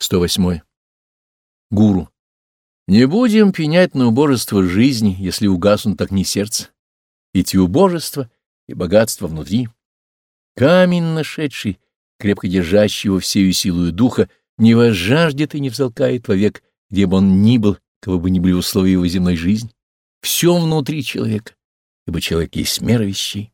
108. Гуру. Не будем пенять на убожество жизни, если угаснут так не сердце. Ведь и убожество, и богатство внутри. Камень нашедший, крепко держащий его всею силою духа, не возжаждет и не взалкает вовек, где бы он ни был, кого бы ни были условия его земной жизни. Все внутри человека, ибо человек есть мера вещей.